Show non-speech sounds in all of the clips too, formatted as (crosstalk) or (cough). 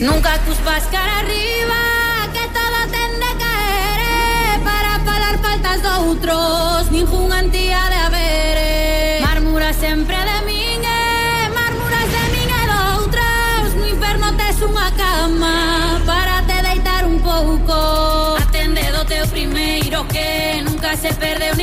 Nunca cuspas cara arriba Que todo tende que ere eh, Para pagar faltas doutros Ningún antía de haber Marmura sempre de min eh, Marmuras de min e doutros No inferno tes unha cama Para te deitar un pouco Atende do teu primeiro Que nunca se perde un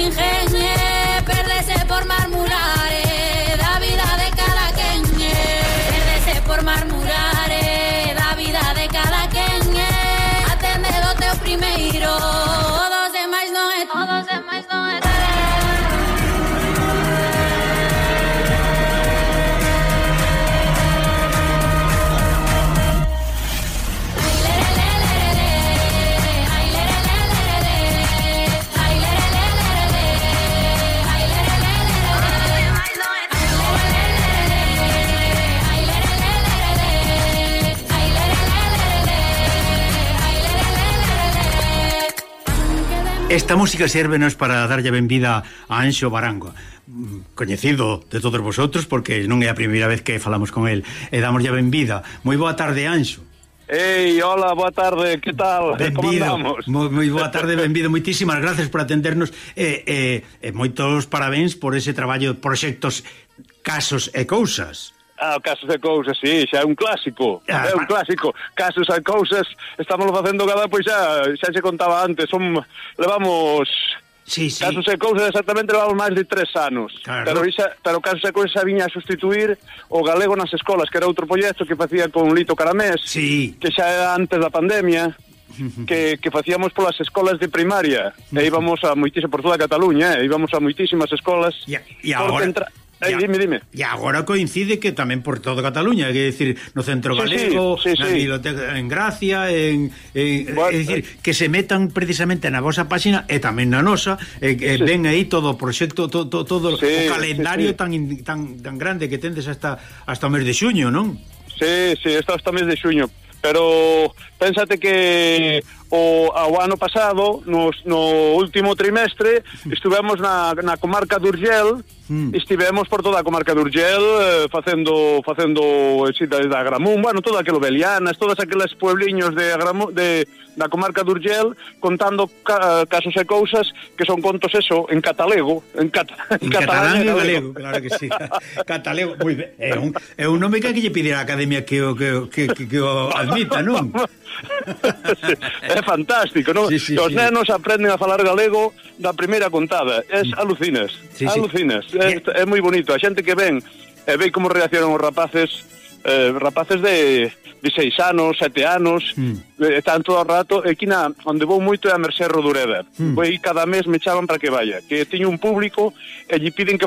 Esta música sérvenos para darlle benvida a Anxo Barango mm, coñecido de todos vosotros porque non é a primeira vez que falamos con el e damoslle benvida. Moi boa tarde, Anxo. Ei, hola, boa tarde, que tal? (laughs) Benvido, moi, moi boa tarde, benvido Moitísimas gracias por atendernos E, e, e moitos parabéns por ese traballo Proxectos, casos e cousas Ah, Casos e Cousas, sí, xa é un clásico. Ah, é un clásico. Casos e Cousas, estamos facendo cada, pois xa, xa se contaba antes, son, levamos... Sí, sí. Casos e cousas exactamente levamos máis de tres anos claro. pero, isa, pero casos e cousas viña a sustituir o galego nas escolas que era outro proxecto que facía con Lito Caramés sí. que xa era antes da pandemia (laughs) que, que facíamos polas escolas de primaria e íbamos a moitísimas por toda Cataluña eh, íbamos a moitísimas escolas e, e agora... Entra... Eh, e, dime, dime. E agora coincide que tamén por todo Cataluña, é dicir, no centro galego, sí, sí, sí, na biblioteca en Gracia, en, en bueno, eh. é dicir, que se metan precisamente na vosa páxina e tamén na nosa, e, e sí. ven aí todo o proxecto, todo, todo, todo sí, o calendario sí, sí. tan tan tan grande que tendes hasta hasta o mes de xuño, non? Sí, sí, está hasta o mes de xuño, pero pénsate que o ao ano pasado, nos, no último trimestre, estivemos na, na comarca de Urgel, mm. estivemos por toda a comarca de Urgel eh, facendo, facendo xitas da Agramún, bueno, toda aquilo Belianas, todas aquelas puebliños de, Agramú, de da comarca de Urgel, contando ca, casos e cousas que son contos eso, en catalego, en, cata, en, en catalán e galego, claro que sí. (laughs) catalego, moi ben. É un, é un nome que hai que lle pedir á academia que o, que, que, que, que o admita, non? (laughs) sí. É (laughs) fantástico, non? Sí, sí, os sí. nenos aprenden a falar galego da primeira contada. Es alucinas, sí, alucinas. É, eh. é moi bonito. A xente que ven e ve como reaccionan os rapaces eh, rapaces de, de seis anos, sete anos, mm. eh, están todo o rato, e aquí na, onde vou moito é a Mercé Rodureda. Mm. Pois cada mes me chaman para que vaya, que teño un público e lle piden que,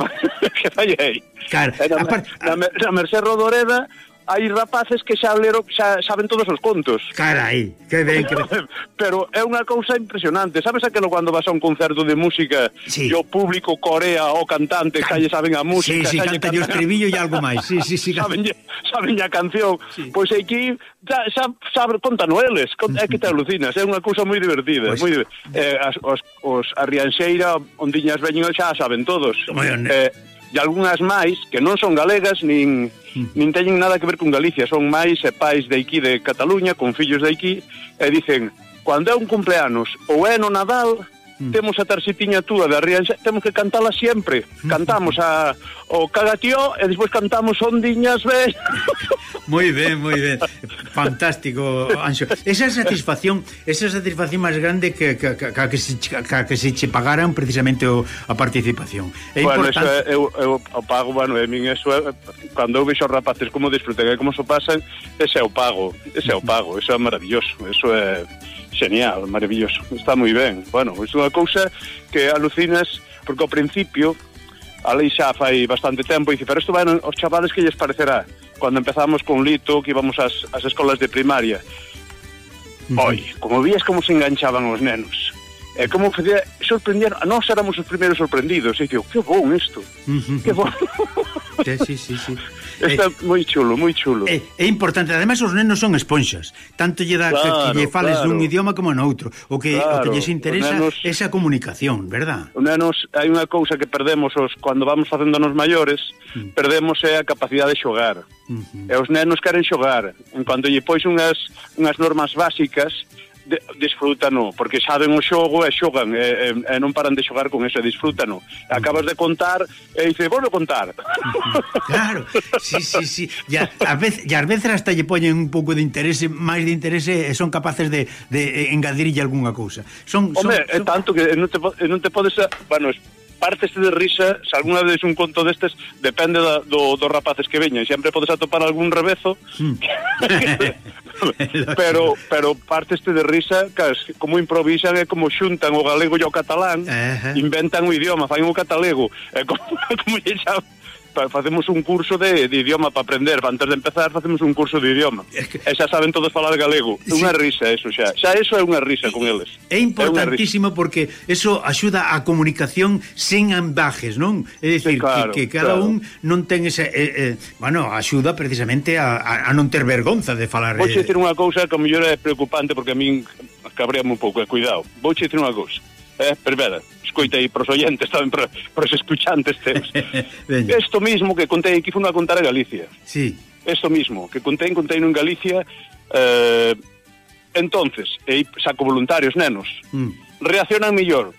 que (laughs) vaya aí. Claro, eh, na, a par... na, na Mercé Rodureda hai rapaces que xa lero, xa saben todos os contos. Carai, que ben que ben. (laughs) Pero é unha cousa impresionante. Sabes aquilo cando vas a un concerto de música sí. e o público corea o cantante, xa lle saben a música, sí, sí, xa canta can... o estribillo e algo máis. Sí, sí, sí. (laughs) saben, saben a canción. Sí. Pois pues aquí xa, xa, xa contan eles, é que te alucinas, é unha cousa moi divertida, pois... Pues... moi divertida. Eh, as, os, os a Rianxeira, ondiñas veñen xa saben todos. Bueno, eh, e algunhas máis que non son galegas nin, (laughs) nin teñen nada que ver con Galicia, son máis e pais de aquí de Cataluña, con fillos de aquí, e dicen, cando é un cumpleanos ou é no Nadal, hmm. temos a tarxetiña túa da Rianxa, temos que cantala sempre. (laughs) Cantamos a, o Cagatío e despois cantamos Ondiñas Ben. moi ben, moi ben. Fantástico, Anxo. Esa satisfacción, esa satisfacción máis grande que que, que, que, se, que, que se che pagaran precisamente o, a participación. É bueno, importante... eso, eu, eu o pago, bueno, e min eso é, cando eu vexo os rapaces como disfrutan e como so pasan, ese é o pago, ese é o pago, eso é maravilloso, eso é genial, maravilloso, está moi ben. Bueno, é unha cousa que alucinas porque ao principio a lei xa fai bastante tempo e dice, pero isto vai aos chavales que lles parecerá cando empezamos con Lito, que íbamos ás, ás escolas de primaria. Oi, como vías como se enganchaban os nenos. E como facía, sorprendían, nós éramos os primeiros sorprendidos. E dixo, que bon isto, que bon. (laughs) Sí, sí, sí. Está eh, moi chulo, moi chulo. É, eh, é importante, ademais os nenos son esponxas. Tanto lle dá claro, que, que lle fales claro. dun idioma como noutro. O que claro, o que lles interesa nenos, esa comunicación, verdad? Os nenos, hai unha cousa que perdemos os cando vamos facéndonos maiores, mm. perdemos é a capacidade de xogar. Uh -huh. E os nenos queren xogar. En cuanto lle pois unhas unhas normas básicas, de, disfrútano, porque saben o xogo e xogan, e, e, e non paran de xogar con eso, disfrútano. Acabas de contar e dices, volvo contar. (laughs) Claro, sí, sí, sí. E ás vez, as veces hasta lle poñen un pouco de interese, máis de interese, e son capaces de, de engadirlle algunha cousa. Son, son, Home, son... é tanto que non te, non te podes... Bueno, partes de risa, se alguna vez un conto destes, depende da, do, dos rapaces que veñan, Sempre podes atopar algún rebezo (laughs) mm. (laughs) pero pero parteste de risa cas, como improvisan é como xuntan o galego e o catalán, uh -huh. inventan o idioma, fan o catalego, é como, (laughs) como lle facemos un curso de, de idioma para aprender, antes de empezar facemos un curso de idioma. Es que... E xa saben todos falar galego. Sí. Unha risa eso xa. Xa eso é unha risa con eles. É importantísimo é porque eso axuda a comunicación sen ambajes, non? É dicir, sí, claro, que, que cada claro. un non ten ese eh, eh, bueno, axuda precisamente a, a non ter vergonza de falar. Vou eh... dicir unha cousa que a mellor é preocupante porque a min cabreame un pouco, é cuidado. Vou dicir unha cousa. Eh, pero escoita aí pros oyentes, tamén pros, pros escuchantes teus. (laughs) Isto mismo que contei aquí fun a contar a Galicia. Sí. Isto mismo, que contei, contei en Galicia... Eh, entonces, e saco voluntarios, nenos, mm. reaccionan mellor.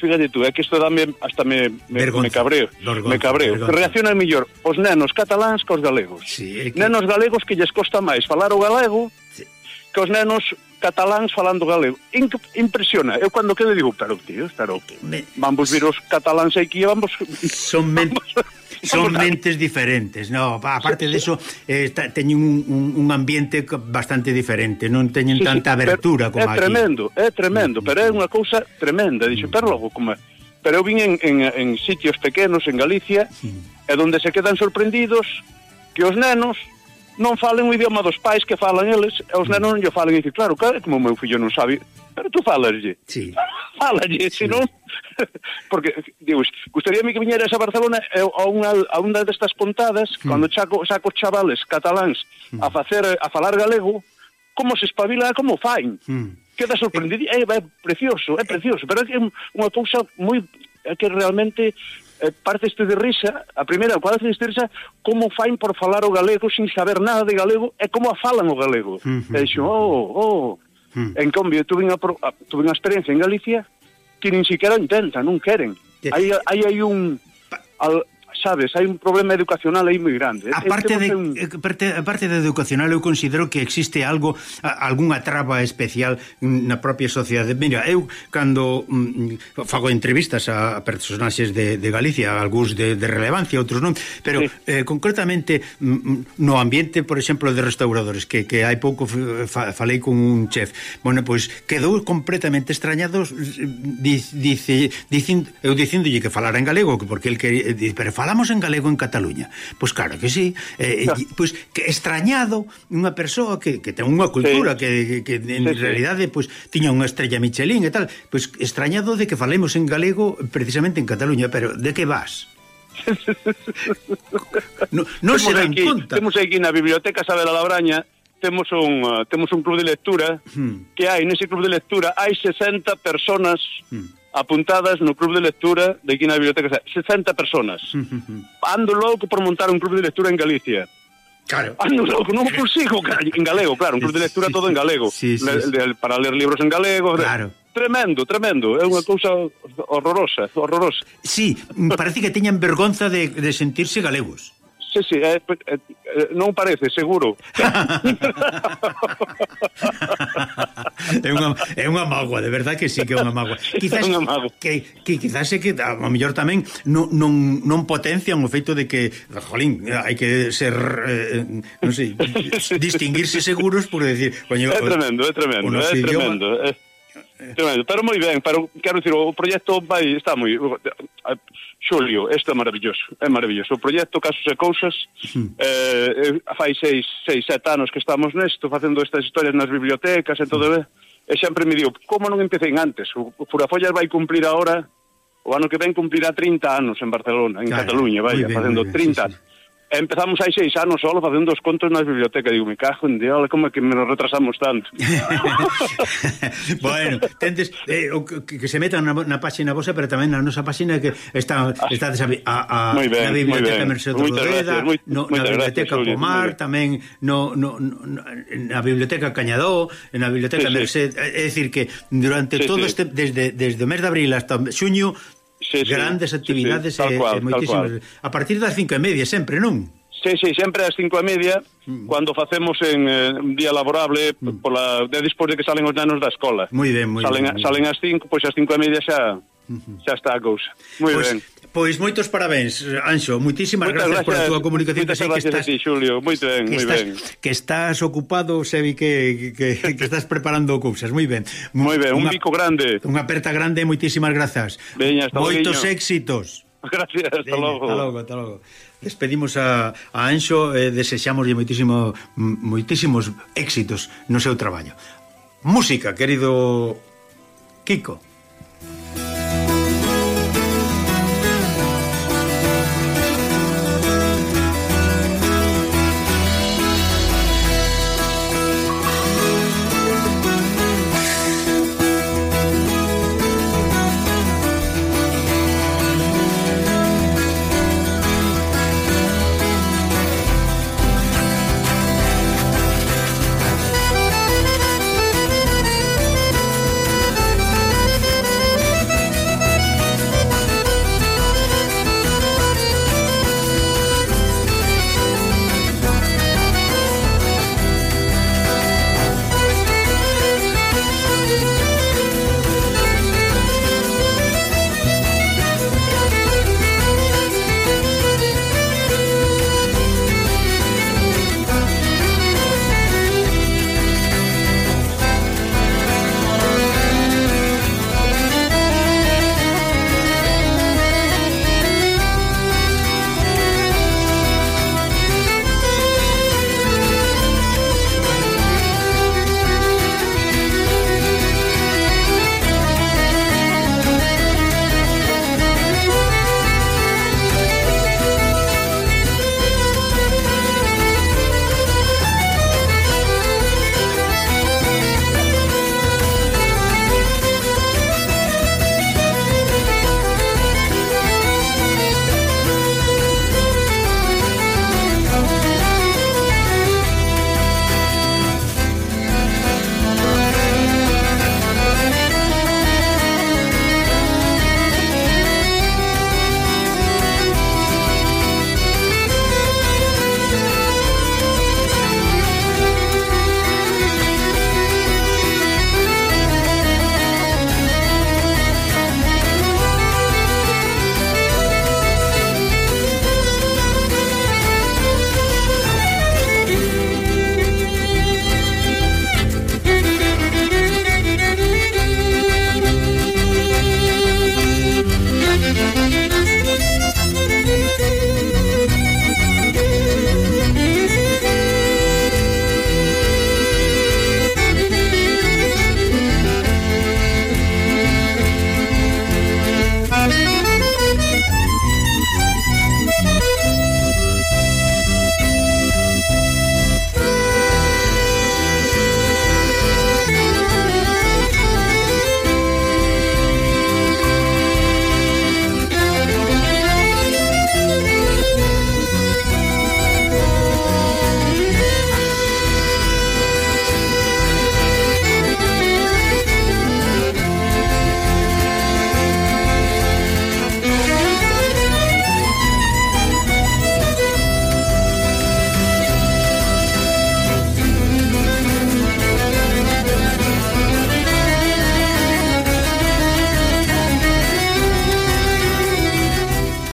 Fíjate tú, é que isto dame, hasta me, me, me cabreo. Vergonza, me cabreo. Vergonza. Reaccionan mellor os nenos cataláns que os galegos. Sí, que... Nenos galegos que lles costa máis falar o galego sí. que os nenos cataláns falando galego. In, impresiona. Eu cando quedo digo, pero tío, pero Me... vamos vir os cataláns aquí e vamos... Son men... (laughs) Son mentes diferentes, no, aparte de eso eh, teñen un, un, un ambiente bastante diferente, non teñen sí, tanta sí, abertura como é aquí. É tremendo, é tremendo, mm, pero é mm. unha cousa tremenda, dixo, pero logo como pero eu vin en, en, en sitios pequenos en Galicia, sí. e donde se quedan sorprendidos que os nenos non falen o idioma dos pais que falan eles, e os mm. nenos non lle falen e dicen, claro, claro, como o meu fillo non sabe, pero tú falaslle. Sí. (laughs) Falaslle, sí. senón... (laughs) Porque, digo, gustaríame que viñeras a Barcelona a unha, a unha destas pontadas, mm. cando chaco saco chavales cataláns mm. a facer a falar galego, como se espabila, como fain. Mm. Queda sorprendido, é, é precioso, é eh, precioso, pero é unha cousa moi é que realmente eh, partes de risa, a primeira, partes de risa, como fain por falar o galego sin saber nada de galego e como a falan o galego. Uh -huh. E dixo, oh, oh. Uh -huh. En cambio, tuve unha, ah, tuve unha experiencia en Galicia que nin siquiera intentan, non queren. Aí hai, hai un... Al, sabes, hai un problema educacional aí moi grande. Aparte de un... Eh, parte, aparte de educacional, eu considero que existe algo algunha traba especial na propia sociedade. Mira, eu cando mm, mm, fago entrevistas a personaxes de, de Galicia, algúns de, de relevancia, outros non, pero sí. eh, concretamente mm, mm no ambiente, por exemplo, de restauradores, que, que hai pouco fa, falei con un chef. Bueno, pois quedou completamente extrañado dice, dicindo, eu dicindolle que falara en galego, porque el que pero fala falamos en galego en Cataluña. Pois claro que sí. Eh, claro. pois que extrañado unha persoa que, que ten unha cultura sí. que, que en sí, realidade pois tiña unha estrella Michelin e tal, pois extrañado de que falemos en galego precisamente en Cataluña, pero de que vas? non (laughs) no se dan aquí, conta. Temos aquí na biblioteca Sabela Labraña temos un uh, temos un club de lectura hmm. que hai nese club de lectura hai 60 personas hmm apuntadas no club de lectura de aquí na biblioteca, 60 personas. (laughs) Ando louco por montar un club de lectura en Galicia. Claro. Ando louco, non consigo, (laughs) en galego, claro, un club de lectura todo en galego, sí, sí, le, sí. Le, para ler libros en galego. Claro. Tremendo, tremendo, é unha cousa horrorosa, horrorosa. Sí, parece que teñan vergonza de, de sentirse galegos. Sí, sí, eh, eh, eh, non parece, seguro. (laughs) é unha é unha mágoa, de verdad que sí que é unha mágoa. (laughs) Quizás unha mágoa. que que quizás é que a mellor tamén non non non potencian o feito de que, jolín, hai que ser eh, non sei, (laughs) distinguirse seguros por decir, coño, é tremendo, é tremendo, é tremendo. Idioma, é... Tremendo, pero moi ben, pero quero dicir, o proxecto vai está moi Ah, xulio, isto é maravilloso, é maravilloso. O proxecto Casos e Cousas eh, eh, fai seis, seis, sete anos que estamos nesto, facendo estas historias nas bibliotecas e todo, sí. e sempre me digo, como non empecen antes? O Furafollas vai cumplir agora, o ano que ven cumplirá 30 anos en Barcelona, en claro, Cataluña, vaya, facendo 30 anos. Sí, sí empezamos hai seis anos solo facendo os contos nas bibliotecas. Digo, me cajo en diablo, como é que me nos retrasamos tanto? (laughs) bueno, tendes eh, o, que, que se metan na, na página vosa, pero tamén na nosa página que está, está a, a, a ben, na biblioteca Mercedes Rodreda, no, na biblioteca gracias, Pomar, tamén no, no, no, na biblioteca Cañadó, na biblioteca sí, Merced, sí. é dicir que durante sí, todo sí. este desde desde o mes de abril hasta xuño sí, grandes sí, actividades sí, sí, e, cual, e moitísimas. A partir das cinco e media sempre, non? Sí, sí, sempre ás cinco e media, mm. cando facemos en eh, un día laborable, mm. pola, de, despois de que salen os nanos da escola. Moi ben, moi salen, ben. Salen ás cinco, pois ás cinco e media xa, xa está a cousa. Moi pues, ben. Pois moitos parabéns, Anxo, moitísimas Moitas gracias, por a túa comunicación que sei que estás ti, Xulio, moi ben, moi ben. Que estás ocupado, se vi que, que, que estás preparando cousas, moi ben. Moi ben, un bico grande. Unha aperta grande, moitísimas grazas. Veña, hasta Moitos logo. éxitos. (laughs) Gracias, hasta Veña, logo. Hasta logo, hasta logo. Despedimos a, a Anxo e eh, desexámoslle moitísimo moitísimos éxitos no seu traballo. Música, querido Kiko.